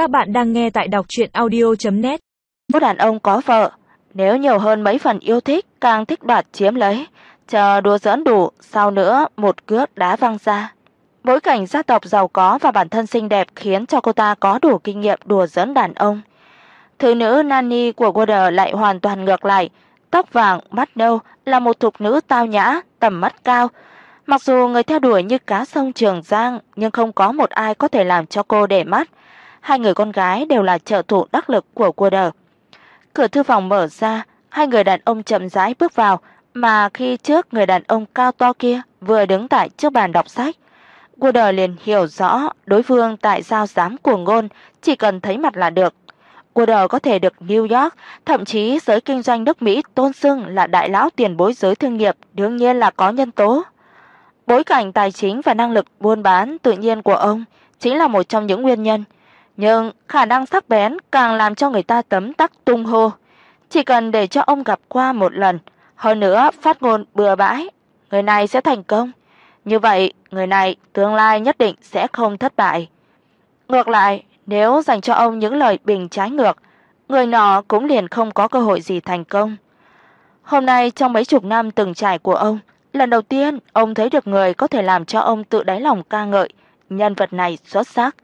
Các bạn đang nghe tại đọc audio net Một đàn ông có vợ, nếu nhiều hơn mấy phần yêu thích, càng thích đoạt chiếm lấy, chờ đùa giỡn đủ, sau nữa một cước đá văng ra. Bối cảnh gia tộc giàu có và bản thân xinh đẹp khiến cho cô ta có đủ kinh nghiệm đùa giỡn đàn ông. Thứ nữ Nani của Goder lại hoàn toàn ngược lại, tóc vàng, mắt nâu, là một thục nữ tao nhã, tầm mắt cao. Mặc dù người theo đuổi như cá sông Trường Giang, nhưng không có một ai có thể làm cho cô để mắt. Hai người con gái đều là trợ thủ đắc lực của Quader. Cửa thư phòng mở ra, hai người đàn ông chậm rãi bước vào, mà khi trước người đàn ông cao to kia vừa đứng tại trước bàn đọc sách. Quader liền hiểu rõ đối phương tại sao dám cuồng ngôn, chỉ cần thấy mặt là được. Quader có thể được New York, thậm chí giới kinh doanh nước Mỹ tôn xưng là đại lão tiền bối giới thương nghiệp, đương nhiên là có nhân tố. Bối cảnh tài chính và năng lực buôn bán tự nhiên của ông chính là một trong những nguyên nhân, nhưng khả năng sắc bén càng làm cho người ta tấm tắc tung hô. Chỉ cần để cho ông gặp qua một lần, hơn nữa phát ngôn bừa bãi, người này sẽ thành công. Như vậy, người này tương lai nhất định sẽ không thất bại. Ngược lại, nếu dành cho ông những lời bình trái ngược, người nọ cũng liền không có cơ hội gì thành công. Hôm nay trong mấy chục năm từng trải của ông, lần đầu tiên ông thấy được người có thể làm cho ông tự đáy lòng ca ngợi, nhân vật này xuất sắc.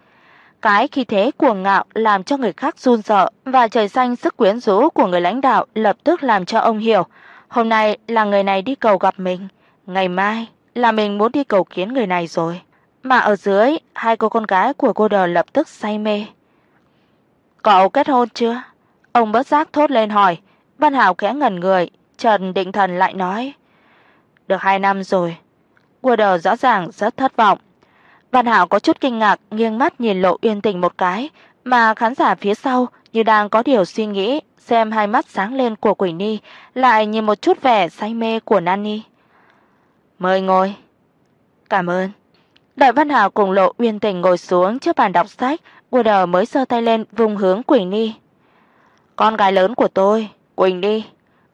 Cái khí thế cuồng ngạo làm cho người khác run sợ và trời xanh sức quyến rũ của người lãnh đạo lập tức làm cho ông hiểu, hôm nay là người này đi cầu gặp mình, ngày mai là mình muốn đi cầu kiến người này rồi. Mà ở dưới, hai cô con gái của cô đờ lập tức say mê. "Cậu kết hôn chưa?" Ông bất giác thốt lên hỏi. Văn Hạo khẽ ngẩn người, Trần Định Thần lại nói: "Được hai năm rồi." cô Đờ rõ ràng rất thất vọng. Văn Hạo có chút kinh ngạc, nghiêng mắt nhìn Lộ Uyên Tình một cái, mà khán giả phía sau như đang có điều suy nghĩ, xem hai mắt sáng lên của Quỷ Ni, lại nhìn một chút vẻ say mê của Nani. "Mời ngồi." "Cảm ơn." Đại Văn Hạo cùng Lộ Uyên Tình ngồi xuống trước bàn đọc sách, Water mới giơ tay lên vùng hướng Quỳnh Ni. "Con gái lớn của tôi, Quỳnh Ni,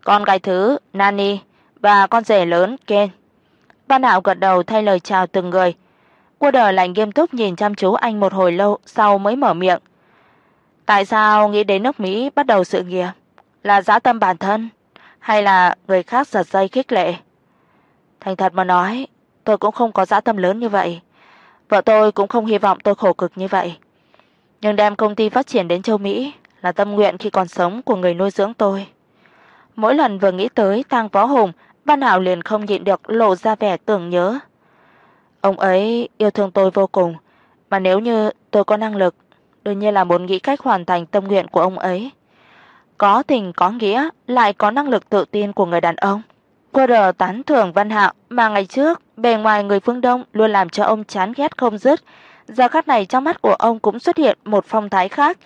con gái thứ Nani và con rể lớn Ken." Văn Hạo gật đầu thay lời chào từng người. Water lại nghiêm túc nhìn chăm chú anh một hồi lâu sau mới mở miệng. "Tại sao nghĩ đến nước Mỹ bắt đầu sự nghiệp? Là dã tâm bản thân hay là người khác giật dây khích lệ?" Thành thật mà nói, tôi cũng không có dã tâm lớn như vậy. Vợ tôi cũng không hy vọng tôi khổ cực như vậy. Nhưng đem công ty phát triển đến châu Mỹ là tâm nguyện khi còn sống của người nuôi dưỡng tôi. Mỗi lần vừa nghĩ tới Tang Võ Hùng, Văn Hạo liền không nhịn được lộ ra vẻ tưởng nhớ. Ông ấy yêu thương tôi vô cùng, mà nếu như tôi có năng lực, đương nhiên là muốn nghĩ cách hoàn thành tâm nguyện của ông ấy. Có tình có nghĩa, lại có năng lực tự tin của người đàn ông. Quarter tán thưởng Văn Hạo, mà ngày trước, bề ngoài người phương Đông luôn làm cho ông chán ghét không dứt, giờ khắc này trong mắt của ông cũng xuất hiện một phong thái khác.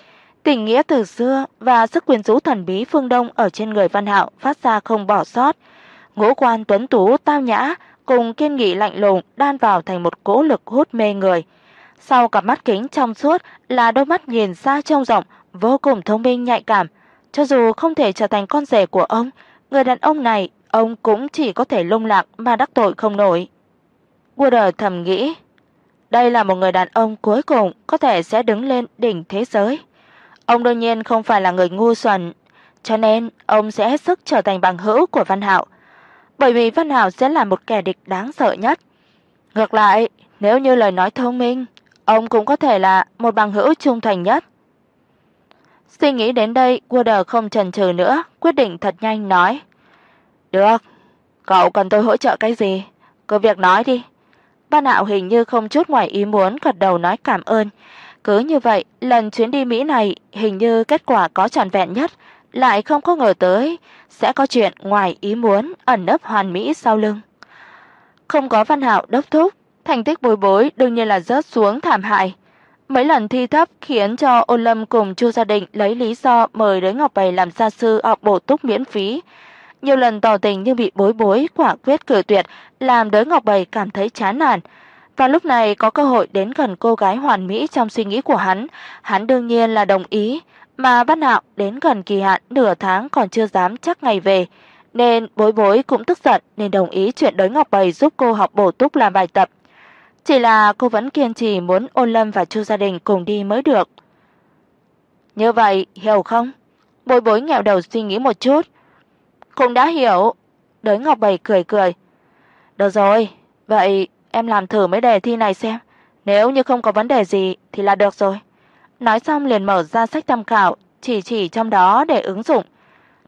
Tình nghĩa từ xưa và sức quyến rũ thần bí phương Đông ở trên người Văn Hạo phát ra không bỏ sót. Ngũ quan tuấn tú tao nhã cùng kiên nghị lạnh lùng đan vào thành một cỗ lực hút mê người. Sau cặp mắt kính trong suốt là đôi mắt nhìn xa trông rộng, vô cùng thông minh nhạy cảm, cho dù không thể trở thành con rể của ông, người đàn ông này ông cũng chỉ có thể lung lạc mà đắc tội không nổi. Wooder thầm nghĩ, đây là một người đàn ông cuối cùng có thể sẽ đứng lên đỉnh thế giới. Ông đương nhiên không phải là người ngu xuẩn, cho nên ông sẽ hết sức trở thành bằng hữu của Văn Hạo, bởi vì Văn Hạo sẽ là một kẻ địch đáng sợ nhất. Ngược lại, nếu như lời nói thông minh, ông cũng có thể là một bằng hữu trung thành nhất. Suy nghĩ đến đây, Water không chần chừ nữa, quyết định thật nhanh nói: "Được, cậu cần tôi hỗ trợ cái gì? Cứ việc nói đi." Ban Hạo hình như không chút ngoài ý muốn gật đầu nói cảm ơn. Cứ như vậy, lần chuyến đi Mỹ này hình như kết quả có trọn vẹn nhất, lại không có ngờ tới sẽ có chuyện ngoài ý muốn ẩn nấp hoàn mỹ sau lưng. Không có Văn Hạo đốc thúc, thành tích bối bối đương nhiên là rớt xuống thảm hại. Mấy lần thi thấp khiến cho Ôn Lâm cùng Chu gia đình lấy lý do mời đến Ngọc bảy làm gia sư học bổ túc miễn phí. Nhiều lần tỏ tình nhưng bị bối bối quả quyết cự tuyệt, làm Đới Ngọc bảy cảm thấy chán nản. Và lúc này có cơ hội đến gần cô gái hoàn mỹ trong suy nghĩ của hắn, hắn đương nhiên là đồng ý, mà Văn Hạo đến gần kỳ hạn nửa tháng còn chưa dám chắc ngày về, nên Bối Bối cũng tức giận nên đồng ý chuyện Đới Ngọc bảy giúp cô học bổ túc làm bài tập. Chỉ là cô vẫn kiên trì muốn Ôn Lâm và Chu gia đình cùng đi mới được. Như vậy, hiểu không? Bối Bối ngẹo đầu suy nghĩ một chút. Cũng đã hiểu. Đới Ngọc Bầy cười cười. Được rồi, vậy em làm thử mấy đề thi này xem, nếu như không có vấn đề gì thì là được rồi. Nói xong liền mở ra sách tham khảo, chỉ chỉ trong đó để ứng dụng.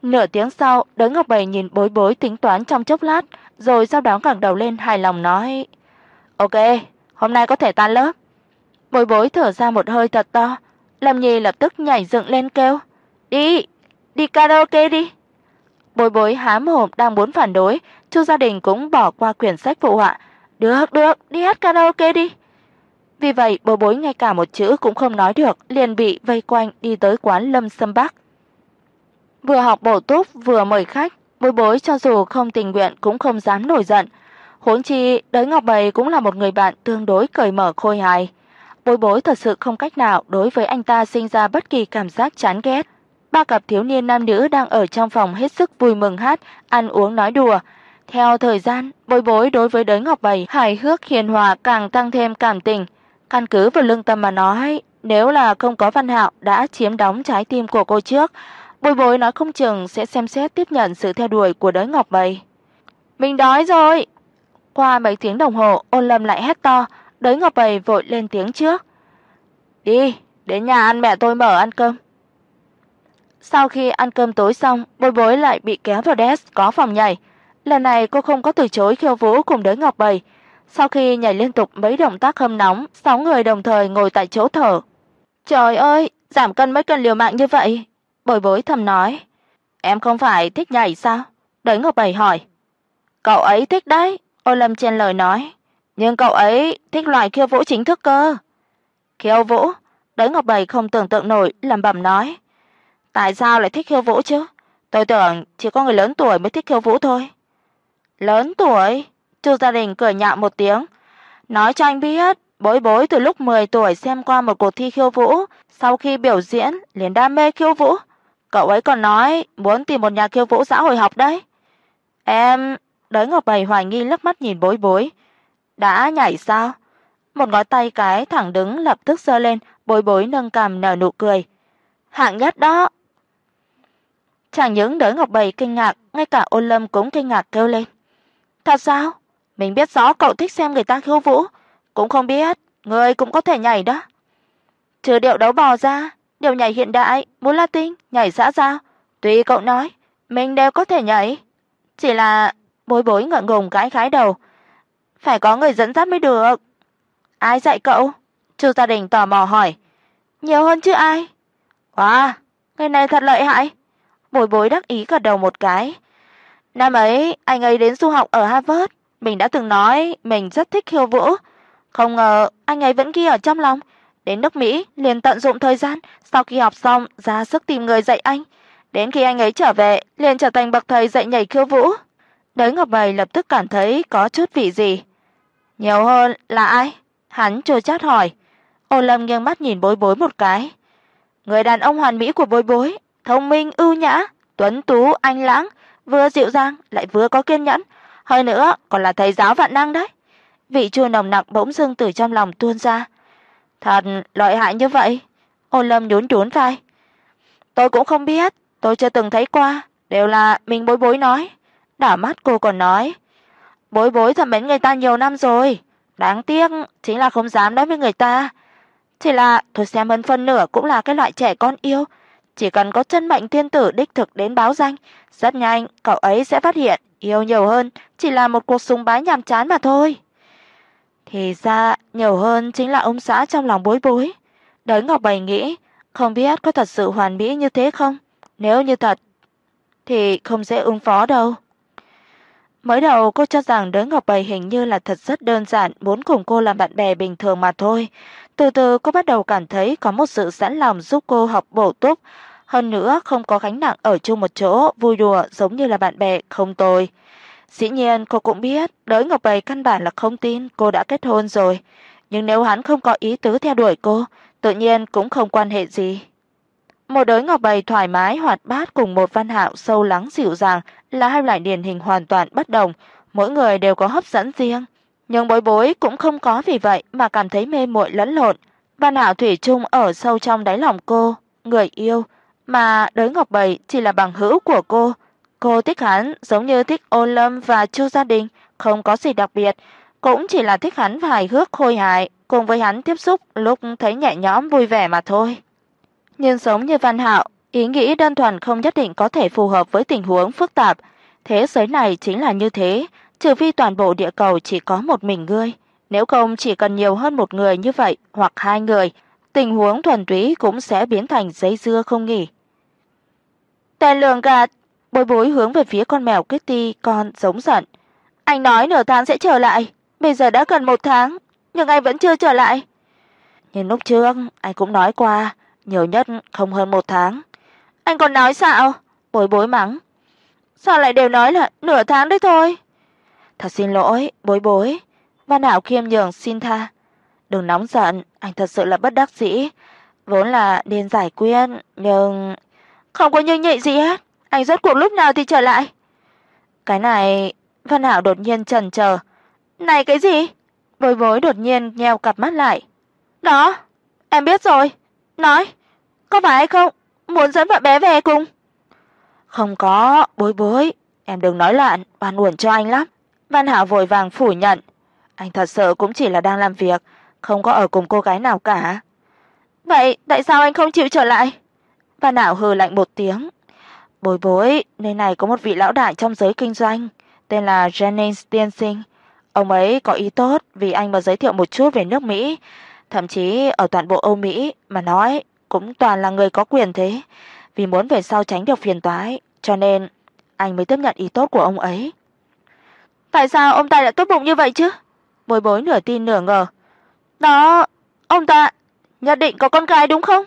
Nửa tiếng sau, Đới Ngọc Bảy nhìn Bối Bối tính toán trong chốc lát, rồi sau đó ngẩng đầu lên hài lòng nói: "Ok, hôm nay có thể tan lớp." Bối Bối thở ra một hơi thật to, Lâm Nhi lập tức nhảy dựng lên kêu: "Đi, đi karaoke đi." Bối Bối há mồm đang muốn phản đối, Chu gia đình cũng bỏ qua quyển sách phụ họa, "Được, được, đi hát karaoke đi." Vì vậy, Bối Bối ngay cả một chữ cũng không nói được, liền bị vây quanh đi tới quán Lâm Sâm Bắc. Vừa học bổ túc vừa mời khách, Bối Bối cho dù không tình nguyện cũng không dám nổi giận. Huống chi, Đới Ngọc Bầy cũng là một người bạn tương đối cởi mở khôi hài. Bối Bối thật sự không cách nào đối với anh ta sinh ra bất kỳ cảm giác chán ghét. Ba cặp thiếu niên nam nữ đang ở trong phòng hết sức vui mừng hát, ăn uống nói đùa. Theo thời gian, Bối Bối đối với Đới Ngọc Bầy hài hước hiền hòa càng tăng thêm cảm tình. Căn cứ vào lương tâm mà nói, nếu là không có Văn Hạo đã chiếm đóng trái tim của cô trước, Bùi Bối nói không chừng sẽ xem xét tiếp nhận sự theo đuổi của Đới Ngọc Bầy. Mình đói rồi. Qua mấy tiếng đồng hồ, Ôn Lâm lại hét to, Đới Ngọc Bầy vội lên tiếng trước. "Đi, đến nhà ăn mẹ tôi mở ăn cơm." Sau khi ăn cơm tối xong, Bùi Bối lại bị kéo vào desk có phòng nhảy. Lần này cô không có từ chối khiêu vũ cùng Đới Ngọc Bầy. Sau khi nhảy liên tục mấy động tác hâm nóng, sáu người đồng thời ngồi tại chỗ thở. "Trời ơi, giảm cân mấy cân liều mạng như vậy." Bối Bối thầm nói. "Em không phải thích nhảy sao?" Đới Ngọc Bảy hỏi. "Cậu ấy thích đấy." Ô Lâm chen lời nói. "Nhưng cậu ấy thích loại khiêu vũ chính thức cơ." Khiêu vũ? Đới Ngọc Bảy không tưởng tượng nổi, lẩm bẩm nói. Tại sao lại thích khiêu vũ chứ? Tôi tưởng chỉ có người lớn tuổi mới thích khiêu vũ thôi. Lớn tuổi? Chu Gia Đình cười nhạo một tiếng, nói cho anh biết, Bối Bối từ lúc 10 tuổi xem qua một cuộc thi khiêu vũ, sau khi biểu diễn liền đam mê khiêu vũ. Cậu ấy còn nói muốn tìm một nhà khiêu vũ xã hội học đấy. Em, Đới Ngọc bảy hoài nghi lướt mắt nhìn Bối Bối. Đã nhảy sao? Một ngón tay cái thẳng đứng lập tức giơ lên, Bối Bối nâng cằm nở nụ cười. Hạng nhất đó. Chẳng những Đới Ngọc bảy kinh ngạc, ngay cả Ôn Lâm cũng kinh ngạc kêu lên. Thật sao? Mình biết rõ cậu thích xem người ta khiêu vũ, cũng không biết người cũng có thể nhảy đó. Trừ điệu đấu bò ra, điệu nhảy hiện đại, múa Latin, nhảy xã giao, tùy cậu nói, mình đều có thể nhảy. Chỉ là Bối Bối ngượng ngùng gãi khái đầu, phải có người dẫn dắt mới được. Ai dạy cậu? Chu gia đình tò mò hỏi. Nhiều hơn chứ ai? Wow, người này thật lợi hại. Bối Bối đắc ý gật đầu một cái. Năm ấy anh ấy đến du học ở Harvard, mình đã từng nói mình rất thích khiêu vũ, không ngờ anh ấy vẫn ghi ở trong lòng, đến nước Mỹ liền tận dụng thời gian, sau khi học xong ra sức tìm người dạy anh, đến khi anh ấy trở về liền trở thành bậc thầy dạy nhảy khiêu vũ. Đới Ngọc Bầy lập tức cảm thấy có chút vị gì. Nhiều hơn là ai? Hắn chua chát hỏi. Ô Lâm nghiêng mắt nhìn Bối Bối một cái. Người đàn ông hoàn mỹ của Bối Bối, thông minh ưu nhã, tuấn tú anh lãng, vừa dịu dàng lại vừa có kiên nhẫn, hơn nữa còn là thầy giáo vạn năng đấy. Vị chua nồng nặc bỗng dưng từ trong lòng tuôn ra. Thật lợi hại như vậy? Ôn Lâm nhún nhún vai. Tôi cũng không biết, tôi chưa từng thấy qua, đều là mình Bối Bối nói. Đảo mắt cô còn nói, Bối Bối thầm mến người ta nhiều năm rồi, đáng tiếc chính là không dám nói với người ta. Chỉ là tôi xem hơn phân nửa cũng là cái loại trẻ con yêu, chỉ cần có chân mệnh tiên tử đích thực đến báo danh, rất nhanh cậu ấy sẽ phát hiện yêu nhiều hơn chỉ là một cuộc sùng bái nhàm chán mà thôi. Thì ra nhiều hơn chính là ông xã trong lòng Bối Bối. Đới Ngọc Bảy nghĩ, không biết có thật sự hoàn mỹ như thế không? Nếu như thật thì không dễ ứng phó đâu. Mới đầu cô cho rằng Đới Ngọc Bảy hình như là thật rất đơn giản, muốn cùng cô làm bạn bè bình thường mà thôi. Từ từ cô bắt đầu cảm thấy có một sự sẵn lòng giúp cô học bổ túc, hơn nữa không có gánh nặng ở chung một chỗ, vui đùa giống như là bạn bè không tồi. Dĩ nhiên cô cũng biết, Đới Ngọc Bầy căn bản là không tin cô đã kết hôn rồi, nhưng nếu hắn không có ý tứ theo đuổi cô, tự nhiên cũng không quan hệ gì. Một đới ngọc bầy thoải mái hoạt bát cùng một văn hạo sâu lắng dịu dàng là hai loại điển hình hoàn toàn bất đồng, mỗi người đều có hấp dẫn riêng, nhưng Bối Bối cũng không có vì vậy mà cảm thấy mê muội lẫn lộn. Văn Hạo thủy chung ở sâu trong đáy lòng cô, người yêu, mà đối Ngọc Bảy chỉ là bằng hữu của cô. Cô thích hắn giống như thích Ô Lâm và Chu Gia Đình, không có gì đặc biệt, cũng chỉ là thích hắn hài hước khôi hài, cùng với hắn tiếp xúc lúc thấy nhẹ nhõm vui vẻ mà thôi. Nhưng giống như Văn Hạo, ý nghĩ đơn thuần không nhất định có thể phù hợp với tình huống phức tạp, thế giới này chính là như thế, trừ phi toàn bộ địa cầu chỉ có một mình ngươi, nếu không chỉ cần nhiều hơn một người như vậy hoặc hai người, tình huống thuần túy cũng sẽ biến thành giấy dưa không nghỉ. Tên lường gạt, Bối Bối hướng về phía con mèo Kitty con giống giận. Anh nói nửa tháng sẽ trở lại, bây giờ đã gần một tháng, nhưng anh vẫn chưa trở lại. Nhưng lúc trước anh cũng nói qua, nhiều nhất không hơn một tháng. Anh còn nói sao? Bối Bối mắng. Sao lại đều nói là nửa tháng đấy thôi? Thật xin lỗi, Bối Bối. Văn Hạo khiêm nhường xin tha. Đừng nóng giận, anh thật sự là bất đắc dĩ, vốn là nên giải quyết, nhưng không có như nhị gì hết, anh rốt cuộc lúc nào thì trở lại? Cái này, Văn Hạo đột nhiên chần chờ. Này cái gì? Bối Bối đột nhiên nheo cặp mắt lại. Đó, em biết rồi. Nói, có phải hay không? Muốn dẫn vợ bé về cùng? Không có, Bối Bối, em đừng nói loạn, oan uổng cho anh lắm. Văn Hạo vội vàng phủ nhận. Anh thật sự cũng chỉ là đang làm việc, không có ở cùng cô gái nào cả. Vậy tại sao anh không chịu trở lại? Bà Nạo hừ lạnh một tiếng. Bối Bối, nơi này có một vị lão đại trong giới kinh doanh, tên là Jennings tiên sinh. Ông ấy có ý tốt vì anh mà giới thiệu một chút về nước Mỹ, thậm chí ở toàn bộ Âu Mỹ mà nói cũng toàn là người có quyền thế, vì muốn về sau tránh được phiền toái, cho nên anh mới tiếp nhận ý tốt của ông ấy. Tại sao ông ta lại tốt bụng như vậy chứ? Bối Bối nửa tin nửa ngờ. Đó, ông ta nhất định có con gái đúng không?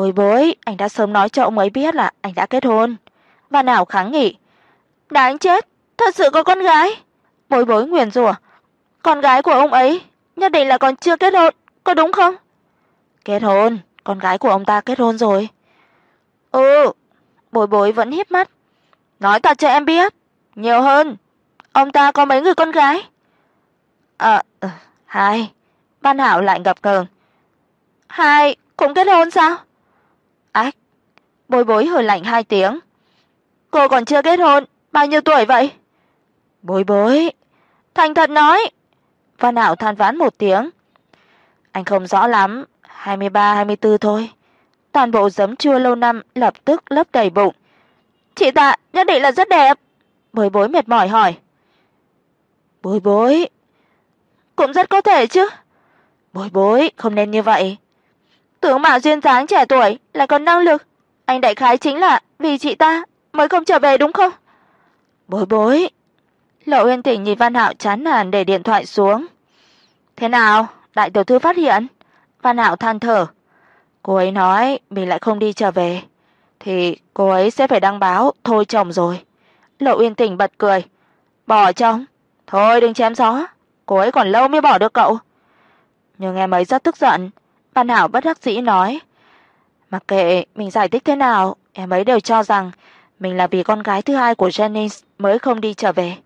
Bối Bối, anh đã sớm nói cho ông ấy biết là anh đã kết hôn. Và nào kháng nghị. Đáng chết, thật sự có con gái. Bối Bối nguyền rủa. Con gái của ông ấy nhất định là còn chưa kết hôn, có đúng không? Kết hôn, con gái của ông ta kết hôn rồi. Ừ, Bối Bối vẫn híp mắt. Nói thật cho em biết, nhiều hơn. Ông ta có mấy người con gái? À, hai. ban Hạo lại ngập ngừng. Hai cũng kết hôn sao? Ách. Bối Bối hơi lạnh hai tiếng. Cô còn chưa kết hôn, bao nhiêu tuổi vậy? Bối Bối, thành thật nói. Văn Hạo than vãn một tiếng. Anh không rõ lắm, 23 24 thôi. Toàn bộ giấm chua lâu năm lập tức lấp đầy bụng. Chị ta nhất định là rất đẹp. Bối Bối mệt mỏi hỏi. Bối Bối, cũng rất có thể chứ. Bối Bối, không nên như vậy. Tướng mạo duyên dáng trẻ tuổi lại còn năng lực, anh đại khái chính là vì chị ta mới không trở về đúng không? Bối Bối. Lộ Uyên Tỉnh nhìn Văn Hạo chán nản để điện thoại xuống. Thế nào, đại tiểu thư phát hiện? Văn Hạo than thở. Cô ấy nói mình lại không đi trở về thì cô ấy sẽ phải đăng báo thôi chồng rồi. Lộ Uyên Tỉnh bật cười. Bỏ chồng? Thôi đừng chém gió, cô ấy còn lâu mới bỏ được cậu. Nhưng em ấy rất tức giận, Văn Hảo bất đắc dĩ nói, mặc kệ mình giải thích thế nào, em ấy đều cho rằng mình là vì con gái thứ hai của Jennings mới không đi trở về.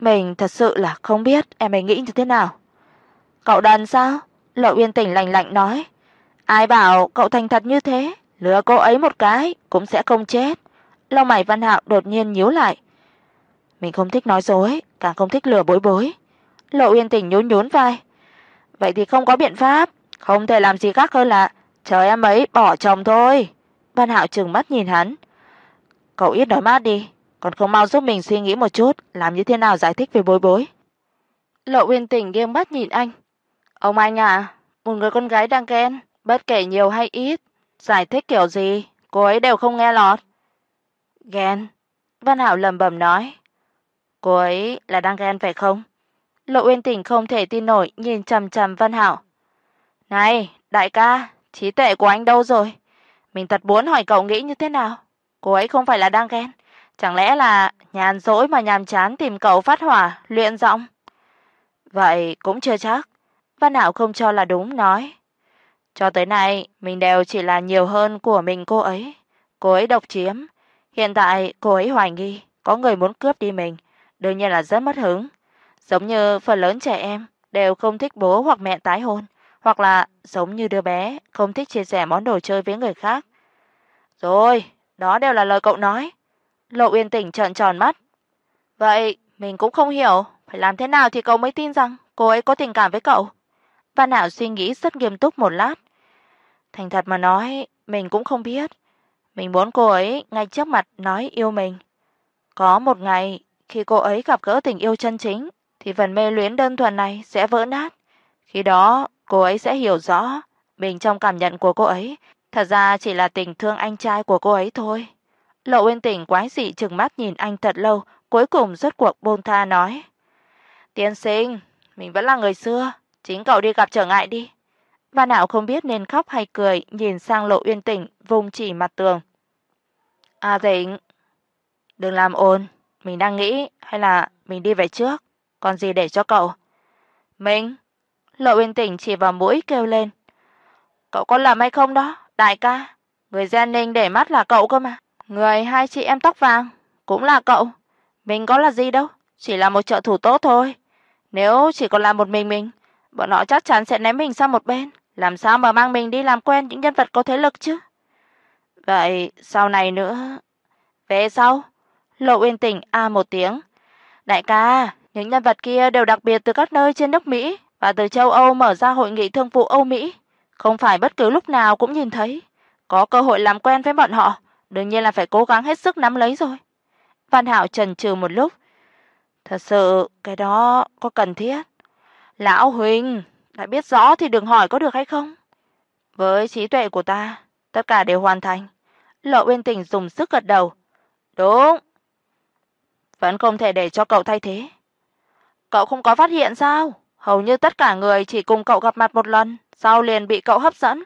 Mình thật sự là không biết em ấy nghĩ như thế nào. Cậu đần sao? Lộ Uyên Tỉnh lạnh lạnh nói, ai bảo cậu thành thật như thế, lừa cô ấy một cái cũng sẽ không chết. Lông mày Văn Hạo đột nhiên nhíu lại. Mình không thích nói dối, càng không thích lừa bối bối. Lộ Uyên Tình nhún nhún vai. Vậy thì không có biện pháp, không thể làm gì khác hơn là chờ em ấy bỏ chồng thôi. Văn Hạo trừng mắt nhìn hắn. Cậu ít nói mát đi, còn không mau giúp mình suy nghĩ một chút, làm như thế nào giải thích về bối bối. Lộ Uyên Tình nghiêng mắt nhìn anh. Ông anh à, một người con gái đang ghen, bất kể nhiều hay ít, giải thích kiểu gì, cô ấy đều không nghe lọt. Ghen? Văn Hạo lẩm bẩm nói. Cô ấy là đang ghen phải không? Lộ Uyên Tỉnh không thể tin nổi nhìn chằm chằm Văn Hạo. "Này, đại ca, trí tuệ của anh đâu rồi? Mình thật muốn hỏi cậu nghĩ như thế nào? Cô ấy không phải là đang ghen, chẳng lẽ là nhàn rỗi mà nhàm chán tìm cậu phát hỏa, luyện giọng?" Vậy cũng chưa chắc. Văn Hạo không cho là đúng nói. Cho tới nay, mình đều chỉ là nhiều hơn của mình cô ấy. Cô ấy độc chiếm, hiện tại cô ấy hoài nghi có người muốn cướp đi mình, đương nhiên là rất mất hứng. Giống như phần lớn trẻ em đều không thích bố hoặc mẹ tái hôn, hoặc là giống như đứa bé không thích chia sẻ món đồ chơi với người khác. Rồi, đó đều là lời cậu nói. Lộ Uyên Tỉnh trợn tròn mắt. Vậy mình cũng không hiểu, phải làm thế nào thì cậu mới tin rằng cô ấy có tình cảm với cậu? Văn Hạo suy nghĩ rất nghiêm túc một lát. Thành thật mà nói, mình cũng không biết. Mình muốn cô ấy ngay trước mặt nói yêu mình. Có một ngày khi cô ấy gặp gỡ tình yêu chân chính thì phần mê luyến đơn thuần này sẽ vỡ nát. Khi đó, cô ấy sẽ hiểu rõ mình trong cảm nhận của cô ấy thật ra chỉ là tình thương anh trai của cô ấy thôi. Lộ Uyên Tỉnh quái dị trừng mắt nhìn anh thật lâu, cuối cùng rốt cuộc buông tha nói: "Tiên sinh, mình vẫn là người xưa, chính cậu đi gặp trở ngại đi." Văn Nạo không biết nên khóc hay cười, nhìn sang Lộ Uyên Tỉnh, vùng chỉ mặt tường. "A Tỉnh, đừng làm ồn, mình đang nghĩ hay là mình đi về trước, còn gì để cho cậu?" "Mình?" Lộ Uyên Tỉnh chỉ vào mũi kêu lên. "Cậu có làm hay không đó, đại ca? Người Giang Ninh để mắt là cậu cơ mà." Người hai chị em tóc vàng cũng là cậu, mình có là gì đâu, chỉ là một trợ thủ tốt thôi. Nếu chỉ còn là một mình mình, bọn họ chắc chắn sẽ ném mình sang một bên, làm sao mà mang mình đi làm quen những nhân vật có thế lực chứ? Vậy sau này nữa, về sau, Lộ Uyên Tỉnh a một tiếng. Đại ca, những nhân vật kia đều đặc biệt từ các nơi trên nước Mỹ và từ châu Âu mở ra hội nghị thương vụ Âu Mỹ, không phải bất cứ lúc nào cũng nhìn thấy, có cơ hội làm quen với bọn họ đương nhiên là phải cố gắng hết sức nắm lấy rồi. Văn Hạo chần chừ một lúc. Thật sự cái đó có cần thiết? Lão huynh, đã biết rõ thì đừng hỏi có được hay không? Với trí tuệ của ta, tất cả đều hoàn thành. Lộ Uyên Tình dùng sức gật đầu. Đúng. Vẫn không thể để cho cậu thay thế. Cậu không có phát hiện sao? Hầu như tất cả người chỉ cùng cậu gặp mặt một lần, sau liền bị cậu hấp dẫn.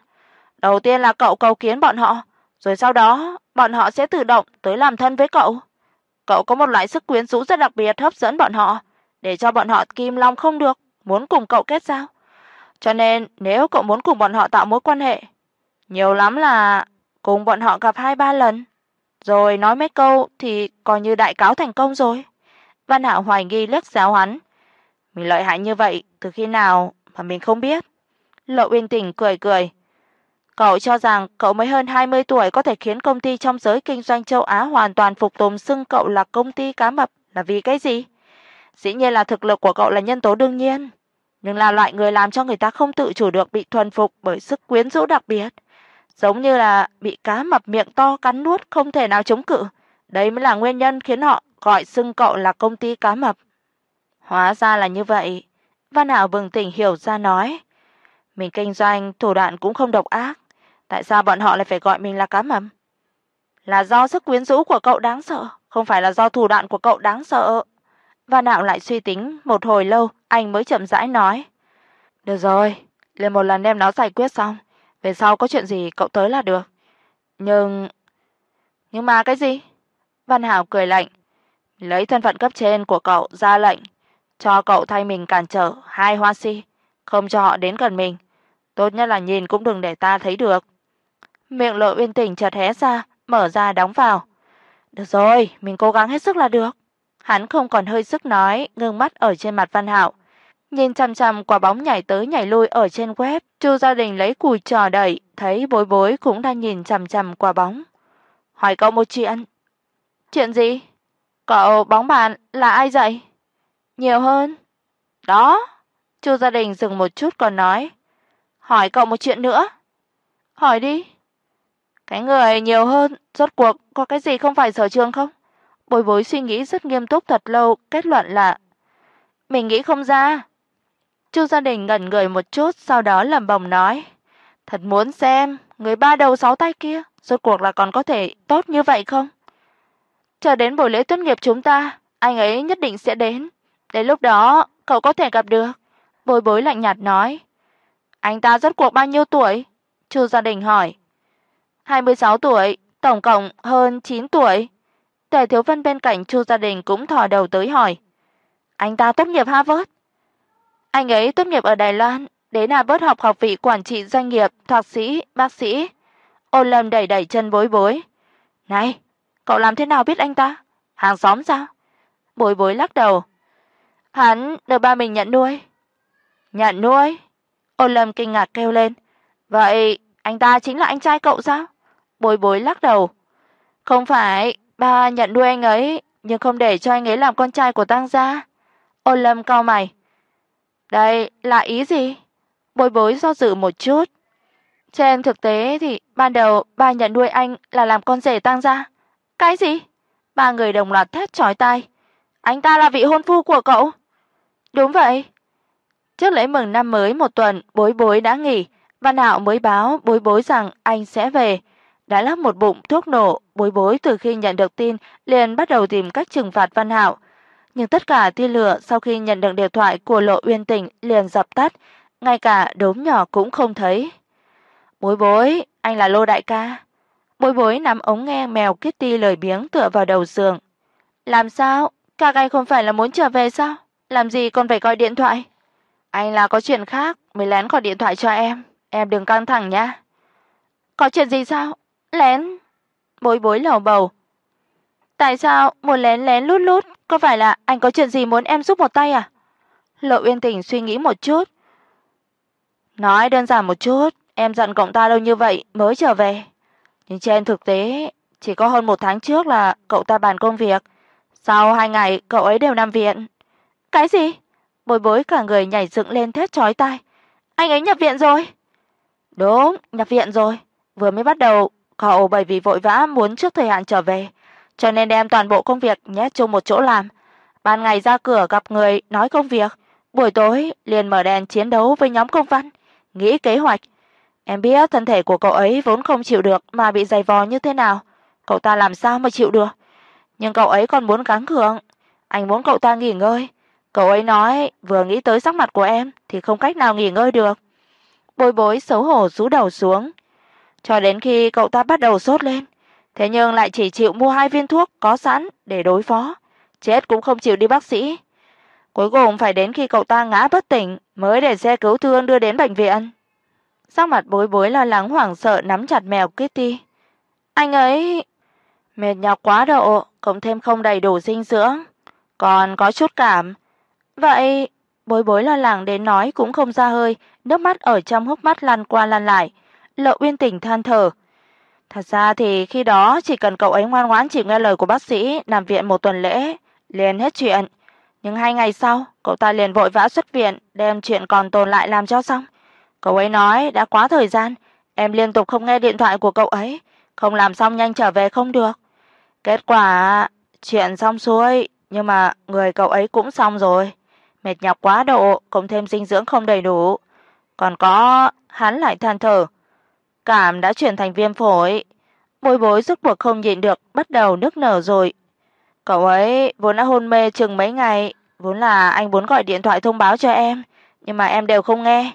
Đầu tiên là cậu cầu kiến bọn họ, rồi sau đó bọn họ sẽ tự động tới làm thân với cậu. Cậu có một loại sức quyến rũ rất đặc biệt hấp dẫn bọn họ, để cho bọn họ kim long không được, muốn cùng cậu kết giao. Cho nên nếu cậu muốn cùng bọn họ tạo mối quan hệ, nhiều lắm là cùng bọn họ gặp hai ba lần, rồi nói mấy câu thì coi như đại cáo thành công rồi. Văn Hạo hoài nghi liếc giáo hắn. Mình lợi hại như vậy từ khi nào mà mình không biết. Lộ Uyên Tình cười cười. Cậu cho rằng cậu mới hơn 20 tuổi có thể khiến công ty trong giới kinh doanh châu Á hoàn toàn phục tùng xưng cậu là công ty cá mập là vì cái gì? Dĩ nhiên là thực lực của cậu là nhân tố đương nhiên, nhưng là loại người làm cho người ta không tự chủ được bị thuần phục bởi sức quyến rũ đặc biệt, giống như là bị cá mập miệng to cắn nuốt không thể nào chống cự. Đây mới là nguyên nhân khiến họ gọi xưng cậu là công ty cá mập. Hóa ra là như vậy. Văn Hạo bừng tỉnh hiểu ra nói, mình kinh doanh thủ đoạn cũng không độc ác, tại sao bọn họ lại phải gọi mình là cá mập? Là do sức quyến rũ của cậu đáng sợ, không phải là do thủ đoạn của cậu đáng sợ. Văn Nạo lại suy tính một hồi lâu, anh mới chậm rãi nói: "Được rồi, liền một lần đem nó giải quyết xong, về sau có chuyện gì cậu tới là được." Nhưng Nhưng mà cái gì? Văn Hạo cười lạnh, lấy thân phận cấp trên của cậu ra lệnh cho cậu thay mình cản trở hai Hoa Si, không cho họ đến gần mình. Tốt nhất là nhìn cũng đừng để ta thấy được. Miệng Lộ Uyên Tỉnh chợt hé ra, mở ra đóng vào. Được rồi, mình cố gắng hết sức là được. Hắn không còn hơi sức nói, ngưng mắt ở trên mặt Văn Hạo. Nhìn chằm chằm quả bóng nhảy tới nhảy lui ở trên web, Chu gia đình lấy cùi trò đẩy, thấy Bối Bối cũng đang nhìn chằm chằm quả bóng. Hỏi cậu một chuyện. Chuyện gì? Cậu bóng bàn là ai dạy? Nhiều hơn. Đó. Chu gia đình dừng một chút còn nói, "Hỏi cậu một chuyện nữa." "Hỏi đi." Cái người nhiều hơn, rốt cuộc có cái gì không phải sở trường không? Bối Bối suy nghĩ rất nghiêm túc thật lâu, kết luận là mình nghĩ không ra. Chu gia đình ngẩn người một chút, sau đó lẩm bẩm nói, thật muốn xem người ba đầu sáu tay kia rốt cuộc là còn có thể tốt như vậy không? Chờ đến buổi lễ tốt nghiệp chúng ta, anh ấy nhất định sẽ đến, đến lúc đó cậu có thể gặp được." Bối Bối lạnh nhạt nói. "Anh ta rốt cuộc bao nhiêu tuổi?" Chu gia đình hỏi. 26 tuổi, tổng cộng hơn 9 tuổi. Tề Thiếu Vân bên cạnh Chu gia đình cũng thò đầu tới hỏi. Anh ta tốt nghiệp Harvard. Anh ấy tốt nghiệp ở Đài Loan, đến Harvard học học vị quản trị doanh nghiệp, thạc sĩ, bác sĩ. Ôn Lâm đẩy đẩy chân Bối Bối. "Này, cậu làm thế nào biết anh ta? Hàng xóm sao?" Bối Bối lắc đầu. "Hắn được ba mình nhận nuôi." "Nhận nuôi?" Ôn Lâm kinh ngạc kêu lên, "Vậy anh ta chính là anh trai cậu sao?" Bối Bối lắc đầu, "Không phải, ba nhận nuôi anh ấy, nhưng không để cho anh ấy làm con trai của tang gia." Ôn Lâm cau mày, "Đây là ý gì?" Bối Bối do dự một chút. Trên thực tế thì ban đầu ba nhận nuôi anh là làm con rể tang gia. Cái gì? Ba người đồng loạt thét chói tai. Anh ta là vị hôn phu của cậu? Đúng vậy. Trước lễ mừng năm mới một tuần, Bối Bối đã nghỉ, Văn Hạo mới báo Bối Bối rằng anh sẽ về. Đã lắp một bụng thuốc nổ, Bối Bối từ khi nhận được tin liền bắt đầu tìm cách trừng phạt Văn Hạo. Nhưng tất cả tia lửa sau khi nhận được điện thoại của Lộ Uyên Tình liền dập tắt, ngay cả đốm nhỏ cũng không thấy. "Bối Bối, anh là Lô đại ca." Bối Bối nắm ống nghe mèo Kitty lời biếng tựa vào đầu giường. "Làm sao? Các anh không phải là muốn trở về sao? Làm gì còn phải gọi điện thoại?" "Anh là có chuyện khác mới lén gọi điện thoại cho em, em đừng căng thẳng nhé." "Có chuyện gì sao? Lén?" Bối Bối lầu bầu. "Tại sao muốn lén lén lút lút, có phải là anh có chuyện gì muốn em giúp một tay à?" Lộ Uyên Tình suy nghĩ một chút. Nói đơn giản một chút, em giận cậu ta lâu như vậy mới trở về. Nhưng trên thực tế, chỉ có hơn một tháng trước là cậu ta bàn công việc, sau hai ngày cậu ấy đều nằm viện. Cái gì? Bối Bối cả người nhảy dựng lên thét chói tai. Anh ấy nhập viện rồi? Đúng, nhập viện rồi. Vừa mới bắt đầu, cậu bởi vì vội vã muốn trước thời hạn trở về, cho nên đem toàn bộ công việc nhét chung một chỗ làm. Ban ngày ra cửa gặp người nói công việc, buổi tối liền mở đèn chiến đấu với nhóm công văn, nghĩ kế hoạch. Em biết thân thể của cậu ấy vốn không chịu được mà bị dày vò như thế nào, cậu ta làm sao mà chịu được. Nhưng cậu ấy còn muốn gắng gượng, anh muốn cậu ta nghỉ ngơi. Cậu ấy nói vừa nghĩ tới sắc mặt của em thì không cách nào nghỉ ngơi được. Bối Bối xấu hổ rú đầu xuống, cho đến khi cậu ta bắt đầu sốt lên, thế nhưng lại chỉ chịu mua hai viên thuốc có sẵn để đối phó, chết cũng không chịu đi bác sĩ. Cuối cùng phải đến khi cậu ta ngã bất tỉnh mới để xe cứu thương đưa đến bệnh viện. Sắc mặt Bối Bối lo lắng hoảng sợ nắm chặt mèo Kitty. Anh ấy mệt nhọc quá độ, cộng thêm không đầy đủ dinh dưỡng, còn có chút cảm. Vậy, Bối Bối lo lắng đến nói cũng không ra hơi, nước mắt ở trong hốc mắt lăn qua lăn lại. Lộ Uyên Tỉnh than thở. Thật ra thì khi đó chỉ cần cậu ấy ngoan ngoãn chịu nghe lời của bác sĩ, nằm viện một tuần lễ, liền hết chuyện. Nhưng hai ngày sau, cậu ta liền vội vã xuất viện, đem chuyện còn tồn lại làm cho xong. Cậu ấy nói đã quá thời gian, em liên tục không nghe điện thoại của cậu ấy, không làm xong nhanh trở về không được. Kết quả chuyện xong xuôi, nhưng mà người cậu ấy cũng xong rồi. Mệt nhọc quá độ, cộng thêm dinh dưỡng không đầy đủ. Còn có, hắn lại than thở, cảm đã chuyển thành viêm phổi. Bối Bối rốt cuộc không nhịn được, bắt đầu nức nở rồi. Cậu ấy vốn đã hôn mê chừng mấy ngày, vốn là anh muốn gọi điện thoại thông báo cho em, nhưng mà em đều không nghe.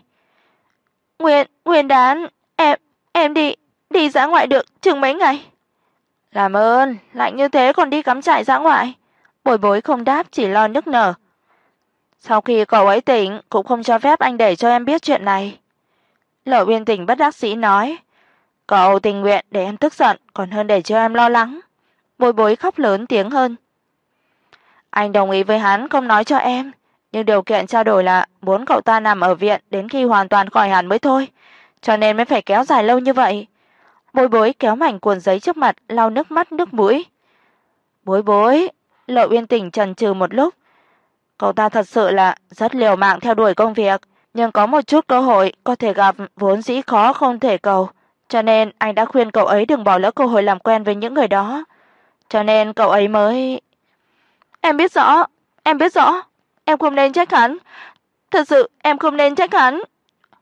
Nguyên, Nguyên đán, em em đi đi dã ngoại được chừng mấy ngày. Làm ơn, lạnh như thế còn đi cắm trại dã ngoại. Bồi Bối không đáp chỉ lo nức nở. Sau khi cậu ấy tỉnh cũng không cho phép anh để cho em biết chuyện này. Lộ Uyên Tỉnh bất đắc dĩ nói, cậu tình nguyện để em tức giận còn hơn để cho em lo lắng. Bối Bối khóc lớn tiếng hơn. Anh đồng ý với hắn không nói cho em, nhưng điều kiện trao đổi là muốn cậu ta nằm ở viện đến khi hoàn toàn khỏi hẳn mới thôi, cho nên mới phải kéo dài lâu như vậy. Bối Bối kéo mảnh cuộn giấy trước mặt, lau nước mắt nước mũi. "Bối Bối." Lộ Uyên Tình chần chừ một lúc. Cậu ta thật sự là rất liều mạng theo đuổi công việc, nhưng có một chút cơ hội có thể gặp vốn dĩ khó không thể cầu, cho nên anh đã khuyên cậu ấy đừng bỏ lỡ cơ hội làm quen với những người đó. Cho nên cậu ấy mới Em biết rõ, em biết rõ, em không nên trách hắn. Thật sự em không nên trách hắn.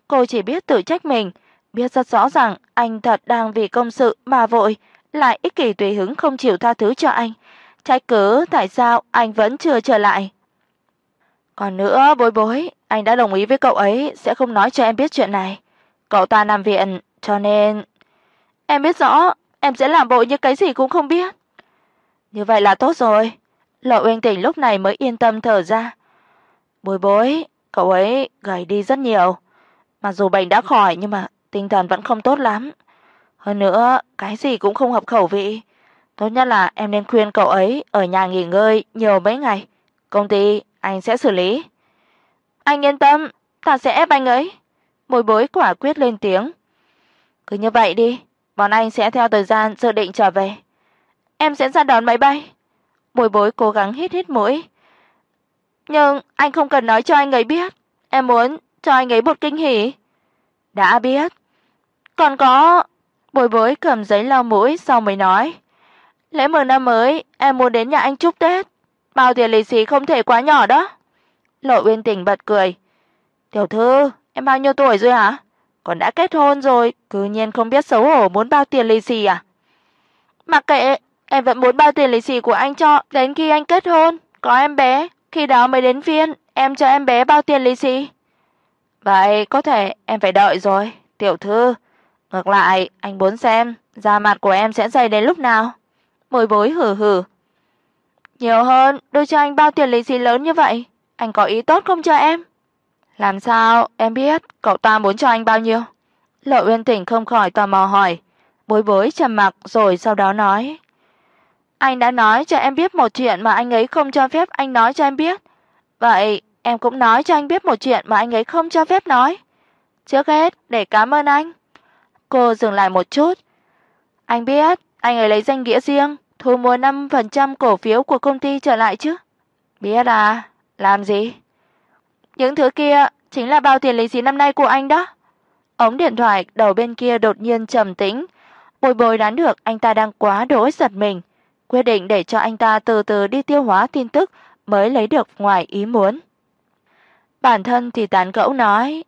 Cô chỉ biết tự trách mình, biết rất rõ rằng anh thật đang vì công sự mà vội, lại ích kỷ tùy hứng không chịu tha thứ cho anh. Trách cứ tại sao anh vẫn chưa trở lại. Còn nữa, Bối Bối, anh đã đồng ý với cậu ấy sẽ không nói cho em biết chuyện này. Cậu ta nằm viện, cho nên em biết rõ, em sẽ làm bộ như cái gì cũng không biết. Như vậy là tốt rồi. Lộ Uyên Tỉnh lúc này mới yên tâm thở ra. Bối Bối, cậu ấy gầy đi rất nhiều, mặc dù bệnh đã khỏi nhưng mà tinh thần vẫn không tốt lắm. Hơn nữa, cái gì cũng không hợp khẩu vị. Tốt nhất là em nên khuyên cậu ấy ở nhà nghỉ ngơi nhiều mấy ngày. Công ty anh sẽ xử lý. Anh yên tâm, ta sẽ ép anh ấy. Bồi Bối quả quyết lên tiếng. Cứ như vậy đi, bọn anh sẽ theo thời gian dự định trở về. Em sẽ ra đón máy bay. Bồi Bối cố gắng hít hít mũi. Nhưng anh không cần nói cho anh ấy biết, em muốn cho anh ấy một kinh hỉ. Đã biết. Còn có Bồi Bối cầm giấy lau mũi sau mới nói, "Lễ mừng năm mới, em muốn đến nhà anh chúc Tết, bao tiền lì xì không thể quá nhỏ đó." Lộ Uyên Tình bật cười. "Tiểu thư, em bao nhiêu tuổi rồi hả? Còn đã kết hôn rồi, cư nhiên không biết xấu hổ muốn bao tiền lì xì à?" "Mặc kệ, em vẫn muốn bao tiền lì xì của anh cho đến khi anh kết hôn, có em bé, khi đó mới đến phiên em cho em bé bao tiền lì xì." "Vậy có thể em phải đợi rồi, tiểu thư." Ngược lại, anh muốn xem da mặt của em sẽ dày đến lúc nào. Môi bối hừ hừ. Nhiều hơn, đưa cho anh bao tiền lì xì lớn như vậy, anh có ý tốt không cho em? Làm sao em biết cậu ta muốn cho anh bao nhiêu? Lộ Uyên Tỉnh không khỏi tò mò hỏi. Bối bối trầm mặc rồi sau đó nói: "Anh đã nói cho em biết một chuyện mà anh ấy không cho phép anh nói cho em biết. Vậy em cũng nói cho anh biết một chuyện mà anh ấy không cho phép nói. Trước hết, để cảm ơn anh." Cô dừng lại một chút. Anh biết, anh ấy lấy danh nghĩa riêng thu mua 5% cổ phiếu của công ty trở lại chứ? Biết à, làm gì? Những thứ kia chính là bao tiền lì xì năm nay của anh đó. Ống điện thoại đầu bên kia đột nhiên trầm tĩnh, Bồi Bồi đoán được anh ta đang quá đỗi giật mình, quyết định để cho anh ta từ từ đi tiêu hóa tin tức mới lấy được ngoài ý muốn. Bản thân thì tán gẫu nói,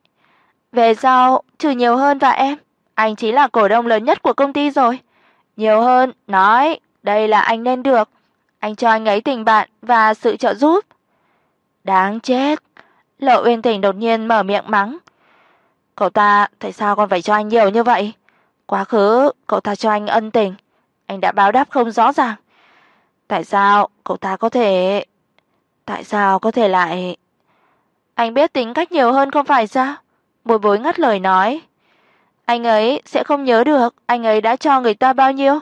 về sau trừ nhiều hơn và em, anh chính là cổ đông lớn nhất của công ty rồi. Nhiều hơn, nói, đây là anh nên được. Anh cho anh ấy tình bạn và sự trợ giúp. Đáng chết. Lộ Uyên Tình đột nhiên mở miệng mắng. Cậu ta tại sao còn phải cho anh nhiều như vậy? Quá khứ cậu ta cho anh ân tình, anh đã báo đáp không rõ ràng. Tại sao cậu ta có thể Tại sao có thể lại Anh biết tính cách nhiều hơn không phải sao? Bối Bối ngắt lời nói. Anh ấy sẽ không nhớ được anh ấy đã cho người ta bao nhiêu,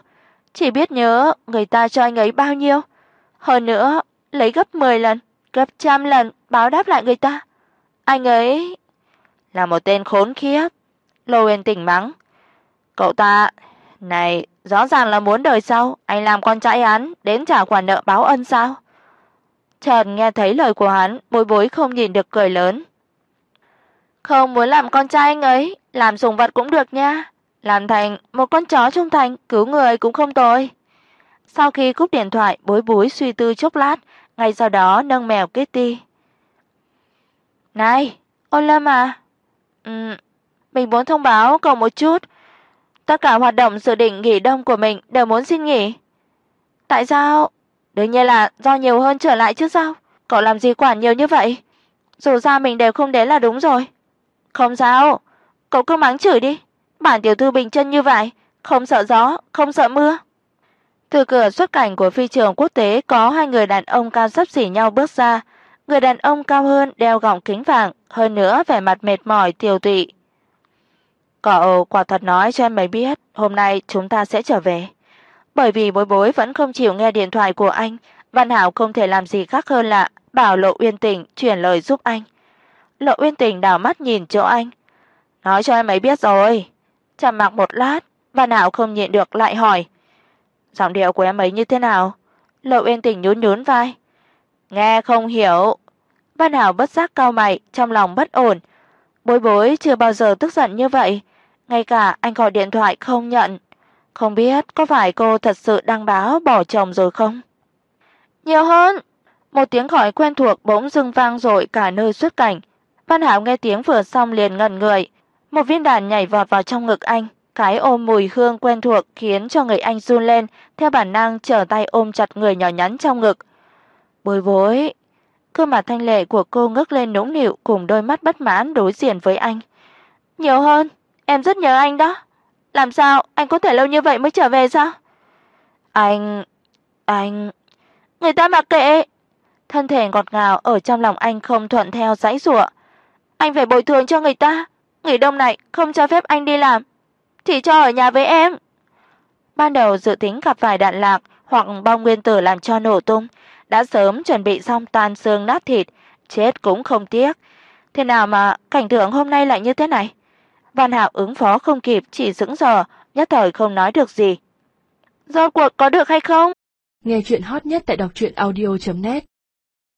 chỉ biết nhớ người ta cho anh ấy bao nhiêu. Hơn nữa, lấy gấp 10 lần, gấp trăm lần báo đáp lại người ta. Anh ấy là một tên khốn khiếp. Lowen tỉnh mắng. Cậu ta này, rõ ràng là muốn đời sau anh làm con trai hắn đến trả khoản nợ báo ân sao? Trần nghe thấy lời của hắn, bối bối không nhìn được cười lớn. Không muốn làm con trai anh ấy, làm sủng vật cũng được nha, làm thành một con chó trung thành, cứu người cũng không tồi. Sau khi cúp điện thoại, Bối Bối suy tư chốc lát, ngay sau đó nâng mèo Kitty. "Này, Ôn Lâm à, ừm, mình muốn thông báo cậu một chút, tất cả hoạt động dự định nghỉ đông của mình đều muốn xin nghỉ." "Tại sao?" "Đương nhiên là do nhiều hơn trở lại chứ sao, cậu làm gì quản nhiều như vậy? Dù sao mình đều không đến là đúng rồi." "Không sao, cậu cứ mắng chửi đi, bản tiểu thư bình chân như vậy, không sợ gió, không sợ mưa." Từ cửa xuất cảnh của phi trường quốc tế có hai người đàn ông cao sấp xỉ nhau bước ra, người đàn ông cao hơn đeo gọng kính vàng, hơn nữa vẻ mặt mệt mỏi tiều tụy. "Cậu quả thật nói cho em ấy biết, hôm nay chúng ta sẽ trở về." Bởi vì Bối Bối vẫn không chịu nghe điện thoại của anh, Văn Hảo không thể làm gì khác hơn là bảo Lộ Uyên Tình chuyển lời giúp anh. Lộ Uyên Tình đảo mắt nhìn chỗ anh, "Nói cho em ấy biết rồi." Trầm mặc một lát, Văn Hạo không nhịn được lại hỏi, "Giọng điệu của em ấy như thế nào?" Lộ Uyên Tình nhún nhún vai, "Nghe không hiểu." Văn Hạo bất giác cau mày, trong lòng bất ổn. Bối Bối chưa bao giờ tức giận như vậy, ngay cả anh gọi điện thoại không nhận. Không biết có phải cô thật sự đăng báo bỏ chồng rồi không? Nhiều hơn, một tiếng gọi quen thuộc bỗng dưng vang dội cả nơi xuất cảnh. Văn Hạo nghe tiếng vừa xong liền ngẩn người, một viên đạn nhảy vọt vào trong ngực anh, cái ôm mùi hương quen thuộc khiến cho người anh run lên, theo bản năng trở tay ôm chặt người nhỏ nhắn trong ngực. Bối Bối, gương mặt thanh lệ của cô ngước lên nũng nịu cùng đôi mắt bất mãn đối diện với anh. "Nhiều hơn, em rất nhớ anh đó. Làm sao anh có thể lâu như vậy mới trở về sao?" "Anh, anh..." Người ta mặc kệ. Thân thể ngọt ngào ở trong lòng anh không thuận theo giãy giụa. Anh phải bồi thường cho người ta, nghỉ đông này không cho phép anh đi làm, chỉ cho ở nhà với em. Ban đầu dự tính gặp vài đạn lạc hoặc bom nguyên tử làm cho nổ tung, đã sớm chuẩn bị xong tan xương nát thịt, chết cũng không tiếc. Thế nào mà cảnh tượng hôm nay lại như thế này? Văn Hạo ứng phó không kịp, chỉ sững sờ, nhất thời không nói được gì. Rốt cuộc có được hay không? Nghe chuyện hot nhất tại đọc truyện audio net